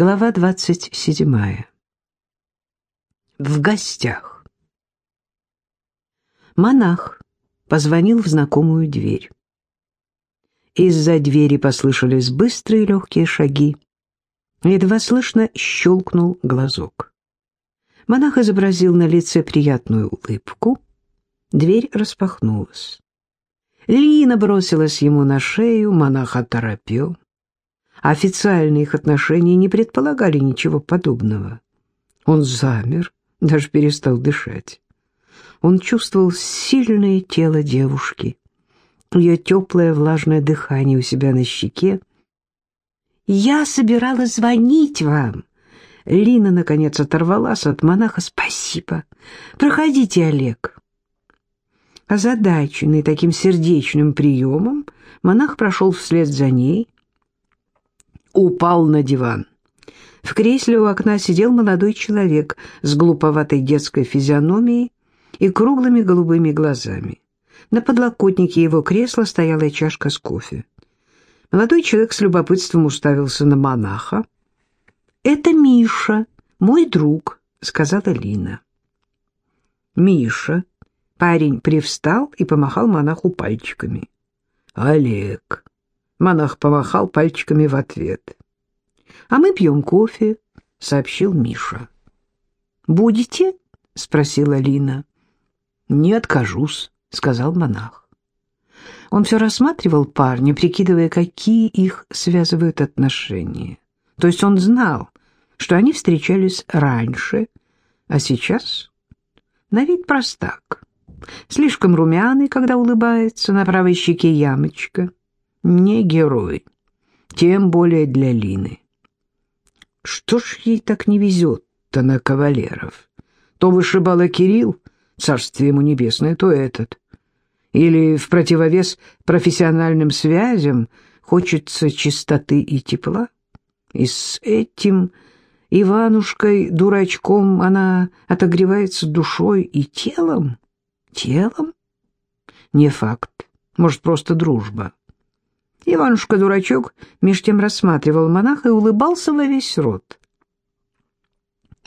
Глава двадцать седьмая. В гостях. Монах позвонил в знакомую дверь. Из-за двери послышались быстрые легкие шаги. Едва слышно щелкнул глазок. Монах изобразил на лице приятную улыбку. Дверь распахнулась. Лина бросилась ему на шею, монах оторопел. Официальные их отношения не предполагали ничего подобного. Он замер, даже перестал дышать. Он чувствовал сильное тело девушки, ее теплое влажное дыхание у себя на щеке. «Я собиралась звонить вам!» Лина, наконец, оторвалась от монаха. «Спасибо! Проходите, Олег!» Озадаченный таким сердечным приемом, монах прошел вслед за ней, упал на диван. В кресле у окна сидел молодой человек с глуповатой детской физиономией и круглыми голубыми глазами. На подлокотнике его кресла стояла чашка с кофе. Молодой человек с любопытством уставился на монаха. «Это Миша, мой друг», — сказала Лина. «Миша», парень привстал и помахал монаху пальчиками. «Олег», Монах помахал пальчиками в ответ. «А мы пьем кофе», — сообщил Миша. «Будете?» — спросила Лина. «Не откажусь», — сказал монах. Он все рассматривал парня, прикидывая, какие их связывают отношения. То есть он знал, что они встречались раньше, а сейчас на вид простак. Слишком румяный, когда улыбается, на правой щеке ямочка — не герой, тем более для Лины. Что ж ей так не везет-то на кавалеров? То вышибала Кирилл, царствие ему небесное, то этот. Или в противовес профессиональным связям хочется чистоты и тепла? И с этим Иванушкой-дурачком она отогревается душой и телом? Телом? Не факт, может, просто дружба. Иванушка-дурачок меж тем рассматривал монаха и улыбался во весь рот.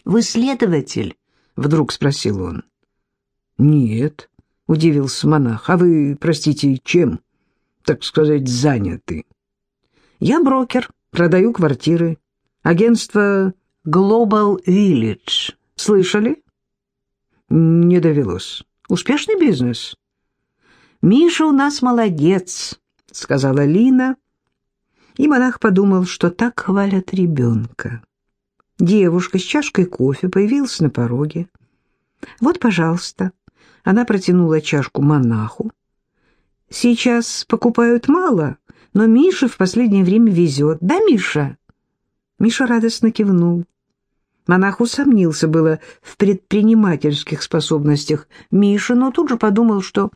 «Вы следователь?» — вдруг спросил он. «Нет», — удивился монах. «А вы, простите, чем, так сказать, заняты?» «Я брокер, продаю квартиры. Агентство Global Village. Слышали?» «Не довелось. Успешный бизнес?» «Миша у нас молодец», — сказала Лина, и монах подумал, что так хвалят ребенка. Девушка с чашкой кофе появилась на пороге. «Вот, пожалуйста». Она протянула чашку монаху. «Сейчас покупают мало, но Миша в последнее время везет. Да, Миша?» Миша радостно кивнул. Монах усомнился было в предпринимательских способностях Миши, но тут же подумал, что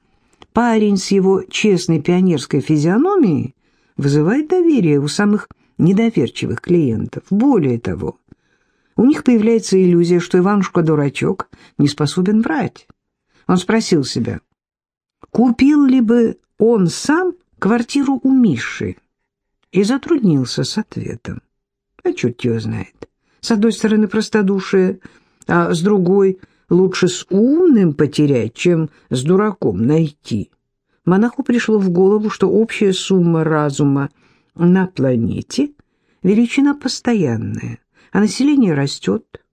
Парень с его честной пионерской физиономией вызывает доверие у самых недоверчивых клиентов. Более того, у них появляется иллюзия, что Иванушка-дурачок не способен врать. Он спросил себя, купил ли бы он сам квартиру у Миши, и затруднился с ответом. А черт его знает. С одной стороны простодушие, а с другой — лучше с умным потерять, чем с дураком найти. Монаху пришло в голову, что общая сумма разума на планете – величина постоянная, а население растет,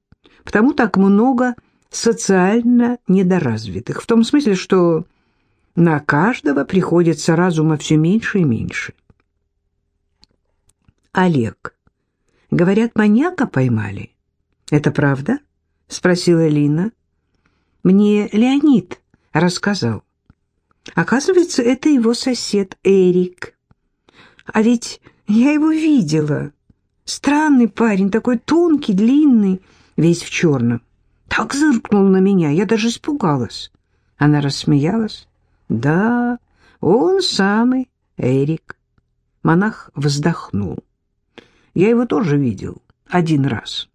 потому так много социально недоразвитых, в том смысле, что на каждого приходится разума все меньше и меньше. Олег, говорят, маньяка поймали. Это правда? — спросила Лина. Мне Леонид рассказал. Оказывается, это его сосед Эрик. А ведь я его видела. Странный парень, такой тонкий, длинный, весь в черном. Так зыркнул на меня, я даже испугалась. Она рассмеялась. Да, он самый Эрик. Монах вздохнул. Я его тоже видел один раз.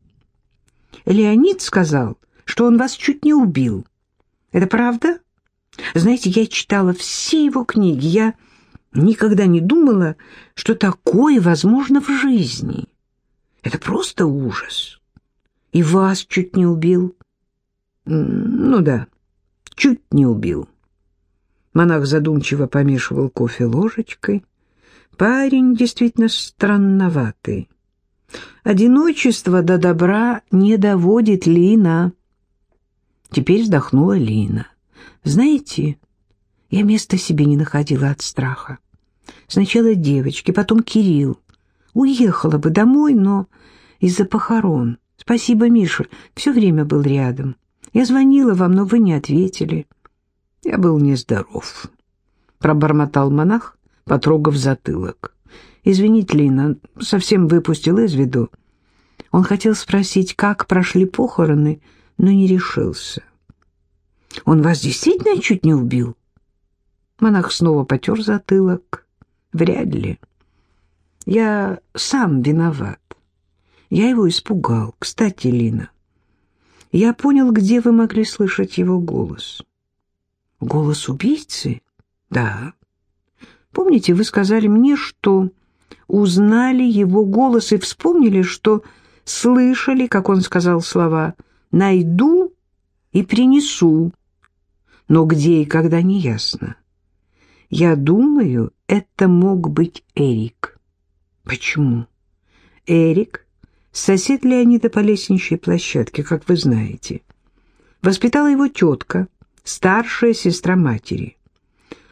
Леонид сказал, что он вас чуть не убил. Это правда? Знаете, я читала все его книги. Я никогда не думала, что такое возможно в жизни. Это просто ужас. И вас чуть не убил. Ну да, чуть не убил. Монах задумчиво помешивал кофе ложечкой. Парень действительно странноватый. Одиночество до добра не доводит Лина. Теперь вздохнула Лина. Знаете, я места себе не находила от страха. Сначала девочки, потом Кирилл. Уехала бы домой, но из-за похорон. Спасибо, Миша, все время был рядом. Я звонила вам, но вы не ответили. Я был нездоров. Пробормотал монах, потрогав затылок. Извините, Лина, совсем выпустил из виду. Он хотел спросить, как прошли похороны, но не решился. Он вас действительно чуть не убил? Монах снова потер затылок. Вряд ли. Я сам виноват. Я его испугал. Кстати, Лина, я понял, где вы могли слышать его голос. Голос убийцы? Да. Помните, вы сказали мне, что узнали его голос и вспомнили, что слышали, как он сказал слова «найду и принесу», но где и когда не ясно. Я думаю, это мог быть Эрик. Почему? Эрик — сосед Леонида по лестничной площадке, как вы знаете. Воспитала его тетка, старшая сестра матери.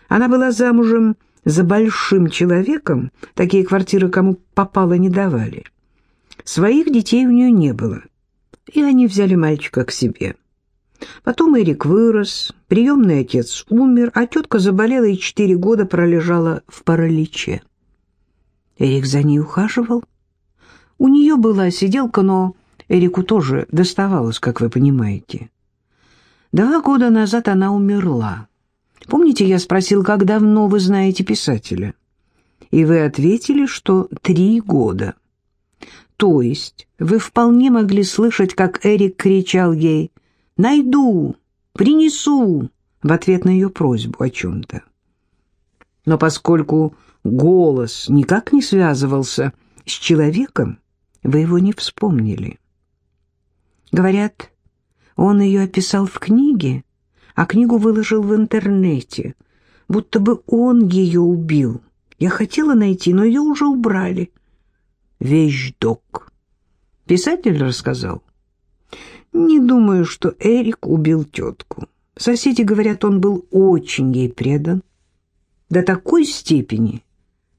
Она была замужем за большим человеком, такие квартиры кому попало не давали. Своих детей у нее не было, и они взяли мальчика к себе. Потом Эрик вырос, приемный отец умер, а тетка заболела и четыре года пролежала в параличе. Эрик за ней ухаживал. У нее была сиделка, но Эрику тоже доставалось, как вы понимаете. Два года назад она умерла. Помните, я спросил, как давно вы знаете писателя? И вы ответили, что три года. То есть вы вполне могли слышать, как Эрик кричал ей «Найду! Принесу!» в ответ на ее просьбу о чем-то. Но поскольку голос никак не связывался с человеком, вы его не вспомнили. Говорят, он ее описал в книге, а книгу выложил в интернете, будто бы он ее убил. Я хотела найти, но ее уже убрали. Вещдок. Писатель рассказал. Не думаю, что Эрик убил тетку. Соседи говорят, он был очень ей предан. До такой степени,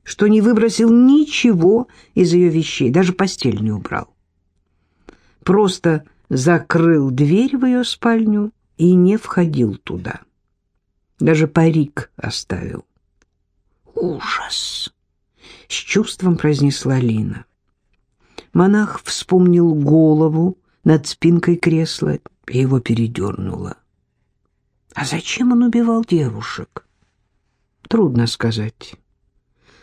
что не выбросил ничего из ее вещей, даже постель не убрал. Просто закрыл дверь в ее спальню и не входил туда. Даже парик оставил. «Ужас!» — с чувством произнесла Лина. Монах вспомнил голову над спинкой кресла и его передернуло. А зачем он убивал девушек? Трудно сказать.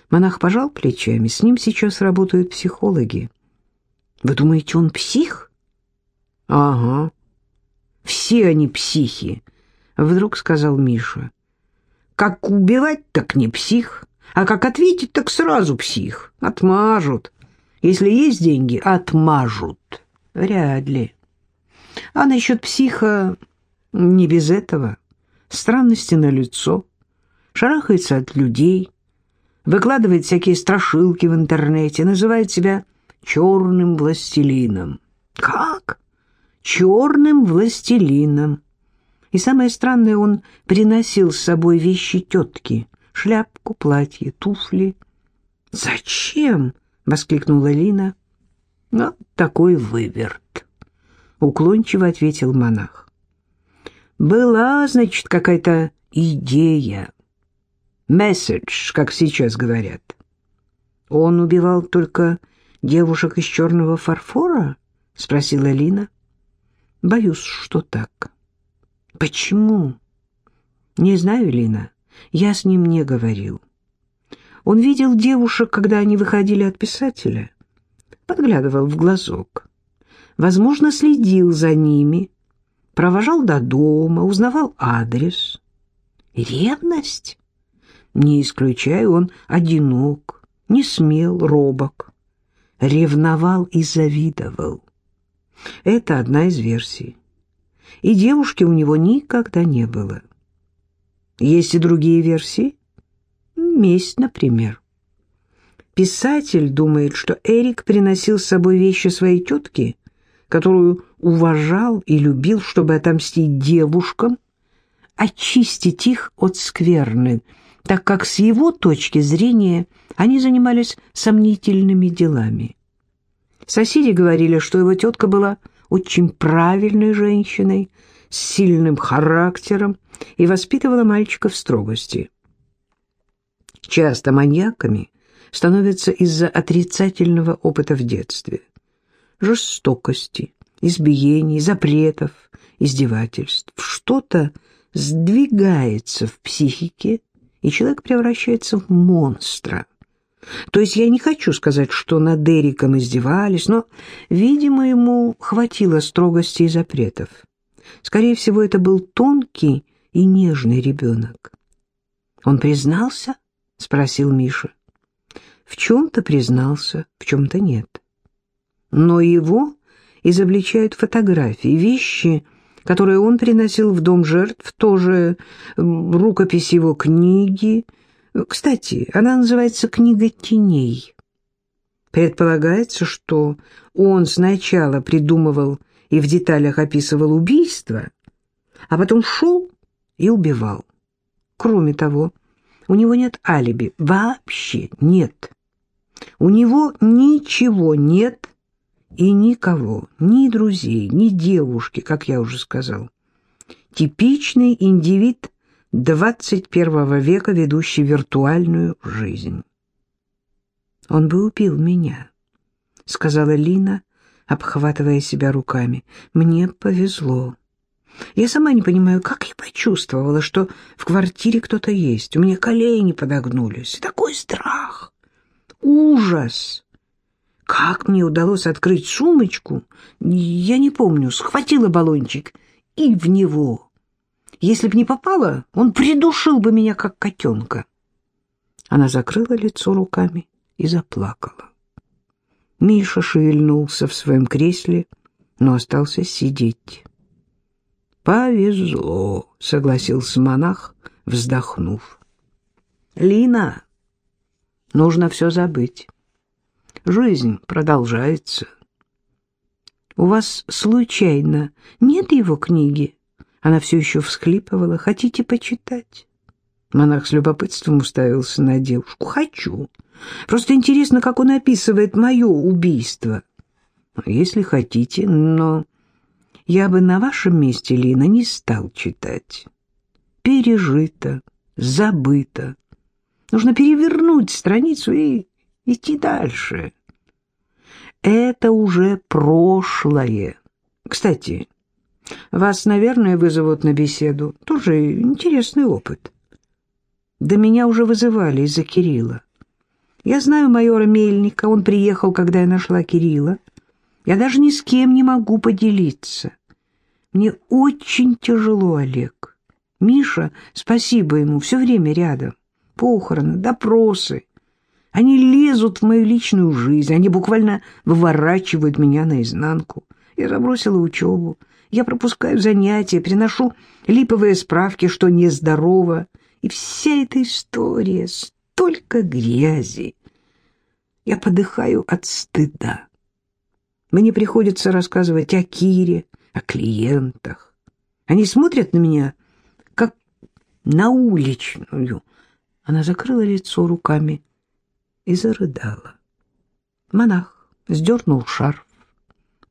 Монах пожал плечами. С ним сейчас работают психологи. Вы думаете, он псих? Ага. Все они психи, вдруг сказал Миша. Как убивать, так не псих. А как ответить, так сразу псих. Отмажут. Если есть деньги, отмажут. Вряд ли. А насчет психа не без этого. Странности на лицо, шарахается от людей, выкладывает всякие страшилки в интернете, называет себя черным властелином. Как? черным властелином. И самое странное, он приносил с собой вещи тетки, шляпку, платье, туфли. «Зачем?» — воскликнула Лина. «Ну, такой выверт», — уклончиво ответил монах. «Была, значит, какая-то идея. Месседж, как сейчас говорят. Он убивал только девушек из черного фарфора?» — спросила Лина. Боюсь, что так. Почему? Не знаю, Лина. Я с ним не говорил. Он видел девушек, когда они выходили от писателя. Подглядывал в глазок. Возможно, следил за ними. Провожал до дома, узнавал адрес. Ревность? Не исключаю, он одинок, не смел, робок. ревновал и завидовал. Это одна из версий. И девушки у него никогда не было. Есть и другие версии. Месть, например. Писатель думает, что Эрик приносил с собой вещи своей тетки, которую уважал и любил, чтобы отомстить девушкам, очистить их от скверны, так как с его точки зрения они занимались сомнительными делами. Соседи говорили, что его тетка была очень правильной женщиной, с сильным характером и воспитывала мальчика в строгости. Часто маньяками становятся из-за отрицательного опыта в детстве, жестокости, избиений, запретов, издевательств. Что-то сдвигается в психике, и человек превращается в монстра. То есть я не хочу сказать, что над Эриком издевались, но, видимо, ему хватило строгости и запретов. Скорее всего, это был тонкий и нежный ребенок. «Он признался?» — спросил Миша. В чем-то признался, в чем-то нет. Но его изобличают фотографии, вещи, которые он приносил в дом жертв, тоже рукопись его книги. Кстати, она называется «Книга теней». Предполагается, что он сначала придумывал и в деталях описывал убийство, а потом шел и убивал. Кроме того, у него нет алиби, вообще нет. У него ничего нет и никого, ни друзей, ни девушки, как я уже сказал. Типичный индивид 21 века, ведущий виртуальную жизнь. «Он бы убил меня», — сказала Лина, обхватывая себя руками. «Мне повезло. Я сама не понимаю, как я почувствовала, что в квартире кто-то есть. У меня колени подогнулись. Такой страх, ужас. Как мне удалось открыть сумочку, я не помню. Схватила баллончик и в него. Если б не попала, он придушил бы меня, как котенка. Она закрыла лицо руками и заплакала. Миша шевельнулся в своем кресле, но остался сидеть. «Повезло», — согласился монах, вздохнув. «Лина, нужно все забыть. Жизнь продолжается». «У вас случайно нет его книги?» Она все еще всхлипывала. «Хотите почитать?» Монах с любопытством уставился на девушку. «Хочу. Просто интересно, как он описывает мое убийство». «Если хотите, но я бы на вашем месте, Лина, не стал читать. Пережито, забыто. Нужно перевернуть страницу и идти дальше. Это уже прошлое. Кстати, вас, наверное, вызовут на беседу. Тоже интересный опыт. Да меня уже вызывали из-за Кирилла. Я знаю майора Мельника, он приехал, когда я нашла Кирилла. Я даже ни с кем не могу поделиться. Мне очень тяжело, Олег. Миша, спасибо ему, все время рядом. Похороны, допросы. Они лезут в мою личную жизнь, они буквально выворачивают меня наизнанку. Я забросила учебу, я пропускаю занятия, приношу липовые справки, что нездорово. И вся эта история, столько грязи. Я подыхаю от стыда. Мне приходится рассказывать о Кире, о клиентах. Они смотрят на меня, как на уличную. Она закрыла лицо руками и зарыдала. Монах сдернул шарф,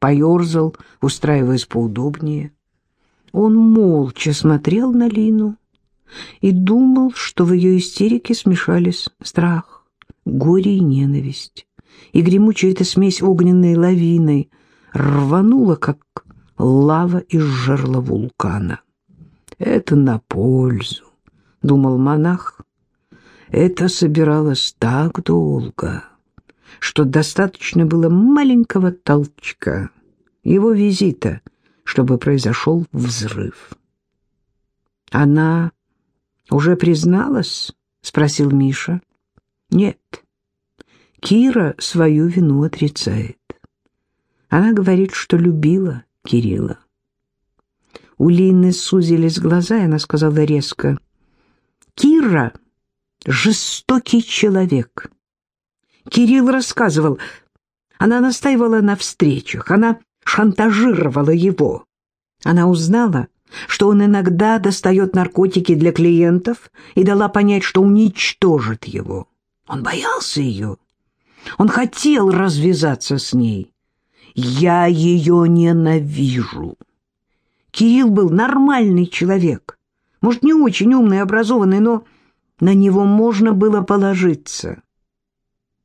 поерзал, устраиваясь поудобнее. Он молча смотрел на Лину и думал, что в ее истерике смешались страх, горе и ненависть и гремучая эта смесь огненной лавиной рванула, как лава из жерла вулкана. «Это на пользу», — думал монах. «Это собиралось так долго, что достаточно было маленького толчка, его визита, чтобы произошел взрыв». «Она уже призналась?» — спросил Миша. «Нет, Кира свою вину отрицает. Она говорит, что любила Кирилла. У Лины сузились глаза, и она сказала резко, «Кира — жестокий человек». Кирилл рассказывал, она настаивала на встречах, она шантажировала его. Она узнала, что он иногда достает наркотики для клиентов и дала понять, что уничтожит его. Он боялся ее. Он хотел развязаться с ней. Я ее ненавижу. Кирилл был нормальный человек. Может, не очень умный и образованный, но на него можно было положиться.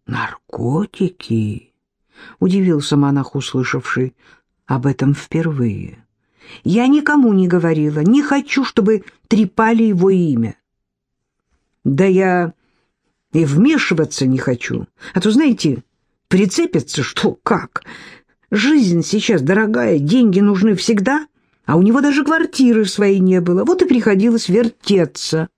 «Наркотики?» — удивился монах, услышавший об этом впервые. «Я никому не говорила, не хочу, чтобы трепали его имя». «Да я и вмешиваться не хочу, а то, знаете, прицепится что, как. Жизнь сейчас дорогая, деньги нужны всегда, а у него даже квартиры своей не было, вот и приходилось вертеться».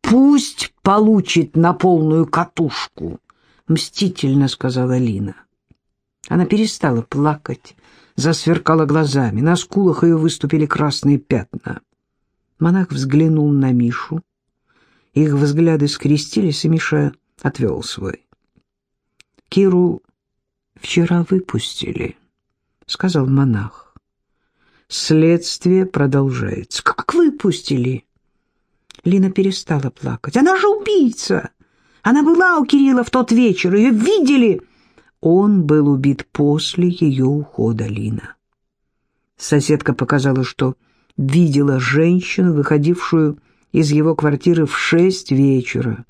«Пусть получит на полную катушку», — мстительно сказала Лина. Она перестала плакать, засверкала глазами, на скулах ее выступили красные пятна. Монах взглянул на Мишу. Их взгляды скрестились, и Миша отвел свой. «Киру вчера выпустили», — сказал монах. «Следствие продолжается». «Как выпустили?» Лина перестала плакать. «Она же убийца!» Она была у Кирилла в тот вечер, ее видели. Он был убит после ее ухода, Лина. Соседка показала, что видела женщину, выходившую из его квартиры в шесть вечера.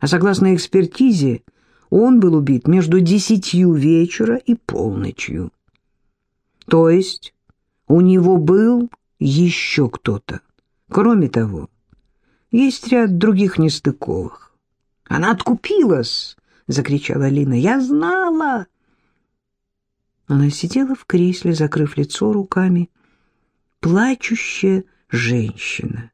А согласно экспертизе, он был убит между десятью вечера и полночью. То есть у него был еще кто-то. Кроме того, есть ряд других нестыковых. Она откупилась, — закричала Лина. Я знала. Она сидела в кресле, закрыв лицо руками. Плачущая женщина.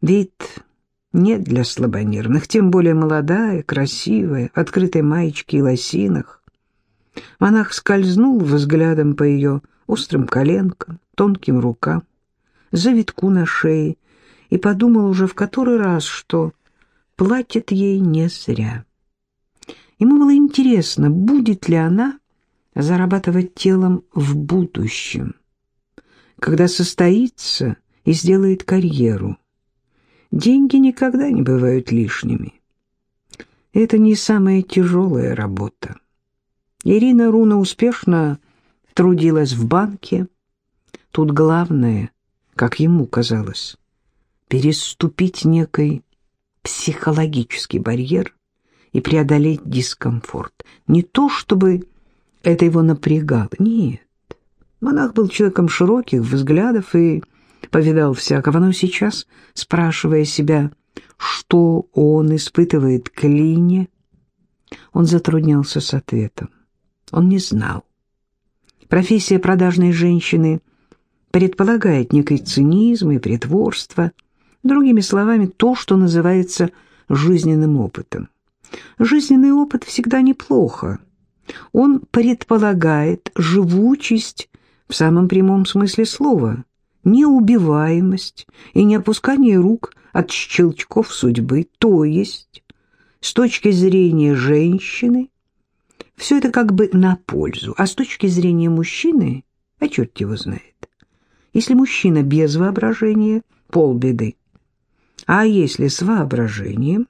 Вид нет для слабонервных, тем более молодая, красивая, в открытой маечке и лосинах. Монах скользнул взглядом по ее острым коленкам, тонким рукам, завитку на шее и подумал уже в который раз, что платит ей не зря. Ему было интересно, будет ли она зарабатывать телом в будущем, когда состоится и сделает карьеру. Деньги никогда не бывают лишними. Это не самая тяжелая работа. Ирина Руна успешно трудилась в банке. Тут главное, как ему казалось, переступить некой психологический барьер и преодолеть дискомфорт. Не то, чтобы это его напрягало, нет. Монах был человеком широких взглядов и повидал всякого, но сейчас, спрашивая себя, что он испытывает к Лине, он затруднялся с ответом. Он не знал. Профессия продажной женщины предполагает некий цинизм и притворство – Другими словами, то, что называется жизненным опытом. Жизненный опыт всегда неплохо. Он предполагает живучесть в самом прямом смысле слова, неубиваемость и не опускание рук от щелчков судьбы, то есть, с точки зрения женщины, все это как бы на пользу, а с точки зрения мужчины, а черт его знает. Если мужчина без воображения, полбеды. А если с воображением?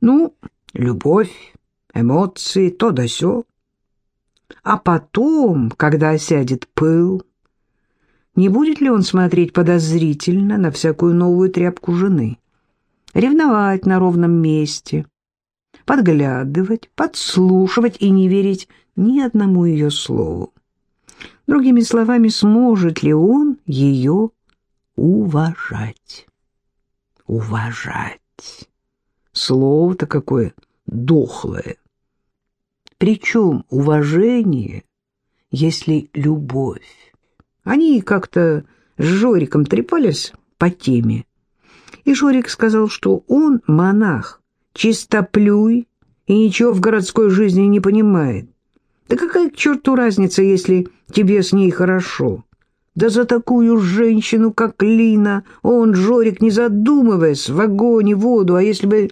Ну, любовь, эмоции, то да сё. А потом, когда осядет пыл, не будет ли он смотреть подозрительно на всякую новую тряпку жены? Ревновать на ровном месте, подглядывать, подслушивать и не верить ни одному ее слову. Другими словами, сможет ли он ее уважать? уважать. Слово-то какое дохлое. Причем уважение, если любовь. Они как-то с Жориком трепались по теме. И Жорик сказал, что он монах, чистоплюй и ничего в городской жизни не понимает. Да какая к черту разница, если тебе с ней хорошо? Да за такую женщину, как Лина, он, Жорик, не задумываясь, в огонь и воду, а если бы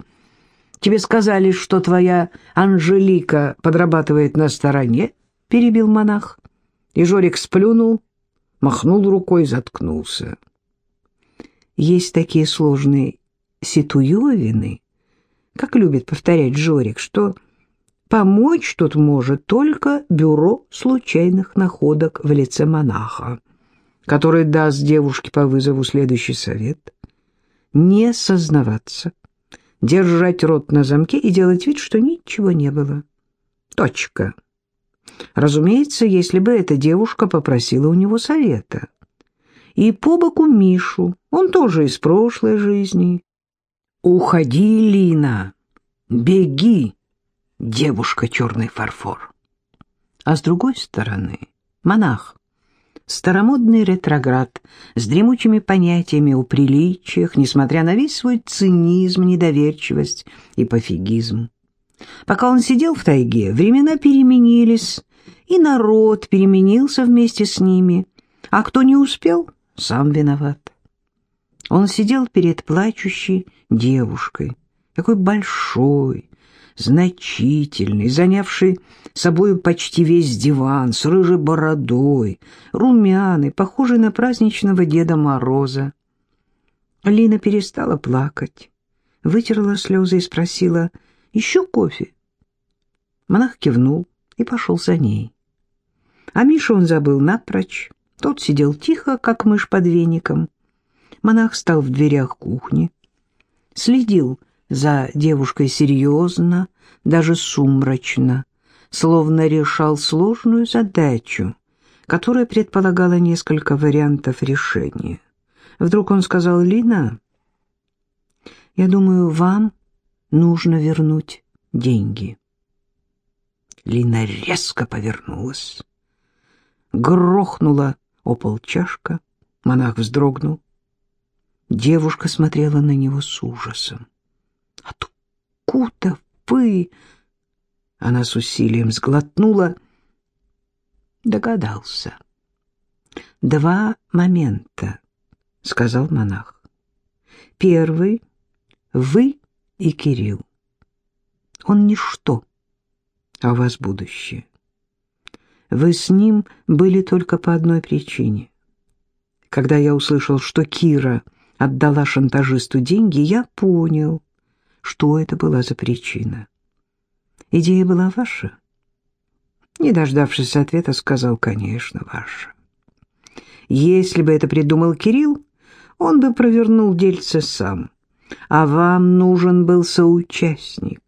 тебе сказали, что твоя Анжелика подрабатывает на стороне, — перебил монах, и Жорик сплюнул, махнул рукой заткнулся. Есть такие сложные ситуевины, как любит повторять Жорик, что помочь тут может только бюро случайных находок в лице монаха, который даст девушке по вызову следующий совет — не сознаваться, держать рот на замке и делать вид, что ничего не было. Точка. Разумеется, если бы эта девушка попросила у него совета. И по боку Мишу, он тоже из прошлой жизни. «Уходи, Лина! Беги, девушка черный фарфор!» А с другой стороны, монах, старомодный ретроград с дремучими понятиями о приличиях, несмотря на весь свой цинизм, недоверчивость и пофигизм. Пока он сидел в тайге, времена переменились, и народ переменился вместе с ними, а кто не успел, сам виноват. Он сидел перед плачущей девушкой, такой большой, значительный, занявший собою почти весь диван, с рыжей бородой, румяный, похожий на праздничного Деда Мороза. Лина перестала плакать, вытерла слезы и спросила, «Еще кофе?» Монах кивнул и пошел за ней. А Мишу он забыл напрочь. Тот сидел тихо, как мышь под веником. Монах стал в дверях кухни, следил за девушкой серьезно, даже сумрачно, словно решал сложную задачу, которая предполагала несколько вариантов решения. Вдруг он сказал, «Лина, я думаю, вам нужно вернуть деньги». Лина резко повернулась. Грохнула о пол чашка. Монах вздрогнул. Девушка смотрела на него с ужасом. «Откуда вы?» Она с усилием сглотнула. Догадался. «Два момента», — сказал монах. «Первый — вы и Кирилл. Он ничто, а у вас будущее. Вы с ним были только по одной причине. Когда я услышал, что Кира отдала шантажисту деньги, я понял, что это была за причина. Идея была ваша? Не дождавшись ответа, сказал, конечно, ваша. Если бы это придумал Кирилл, он бы провернул дельце сам, а вам нужен был соучастник.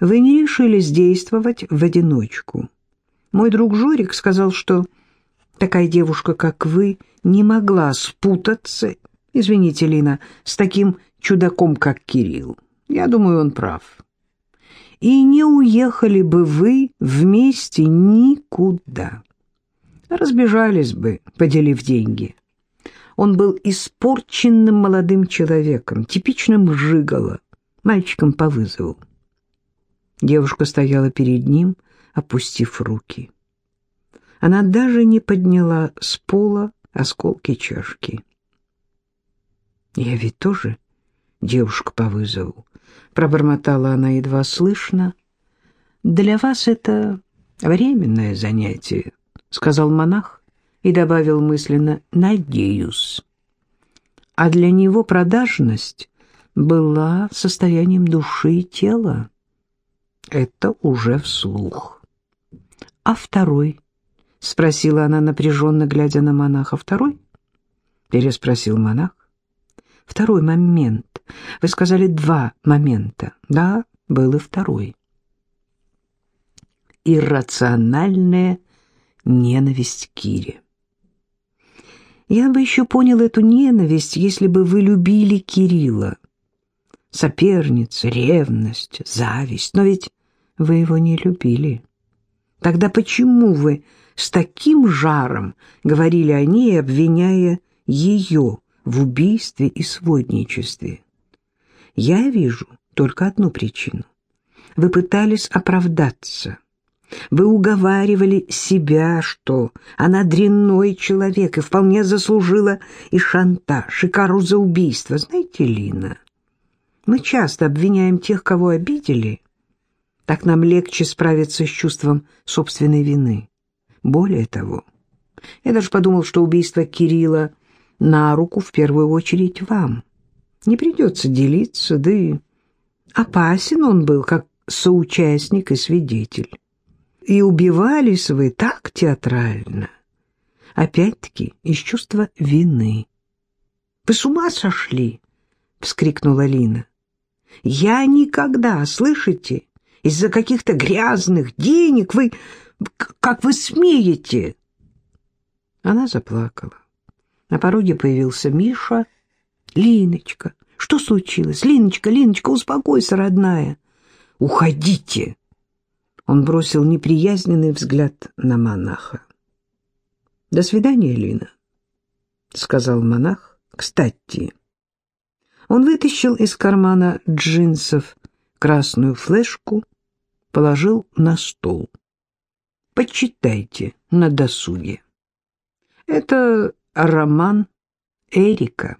Вы не решились действовать в одиночку. Мой друг Жорик сказал, что такая девушка, как вы, не могла спутаться, извините, Лина, с таким чудаком, как Кирилл. Я думаю, он прав. И не уехали бы вы вместе никуда. Разбежались бы, поделив деньги. Он был испорченным молодым человеком, типичным жиголо, мальчиком по вызову. Девушка стояла перед ним, опустив руки. Она даже не подняла с пола осколки чашки. «Я ведь тоже девушка по вызову», — пробормотала она едва слышно. «Для вас это временное занятие», — сказал монах и добавил мысленно «надеюсь». А для него продажность была состоянием души и тела. Это уже вслух. «А второй?» — спросила она, напряженно глядя на монаха. «Второй?» — переспросил монах. «Второй момент. Вы сказали два момента. Да, был и второй. Иррациональная ненависть к Кире. Я бы еще понял эту ненависть, если бы вы любили Кирилла. Соперница, ревность, зависть. Но ведь вы его не любили. Тогда почему вы с таким жаром говорили о ней, обвиняя ее в убийстве и сводничестве? Я вижу только одну причину. Вы пытались оправдаться. Вы уговаривали себя, что она дрянной человек и вполне заслужила и шантаж, и кару за убийство. Знаете, Лина, мы часто обвиняем тех, кого обидели. Так нам легче справиться с чувством собственной вины. Более того, я даже подумал, что убийство Кирилла на руку в первую очередь вам. Не придется делиться, да и опасен он был, как соучастник и свидетель. И убивались вы так театрально. Опять-таки из чувства вины. «Вы с ума сошли?» — вскрикнула Лина. «Я никогда, слышите, из-за каких-то грязных денег вы... Как вы смеете?» Она заплакала. На пороге появился Миша. «Линочка, что случилось? Линочка, Линочка, успокойся, родная!» «Уходите!» Он бросил неприязненный взгляд на монаха. «До свидания, Лина», — сказал монах. «Кстати...» Он вытащил из кармана джинсов красную флешку, положил на стол. «Почитайте на досуге. Это роман Эрика».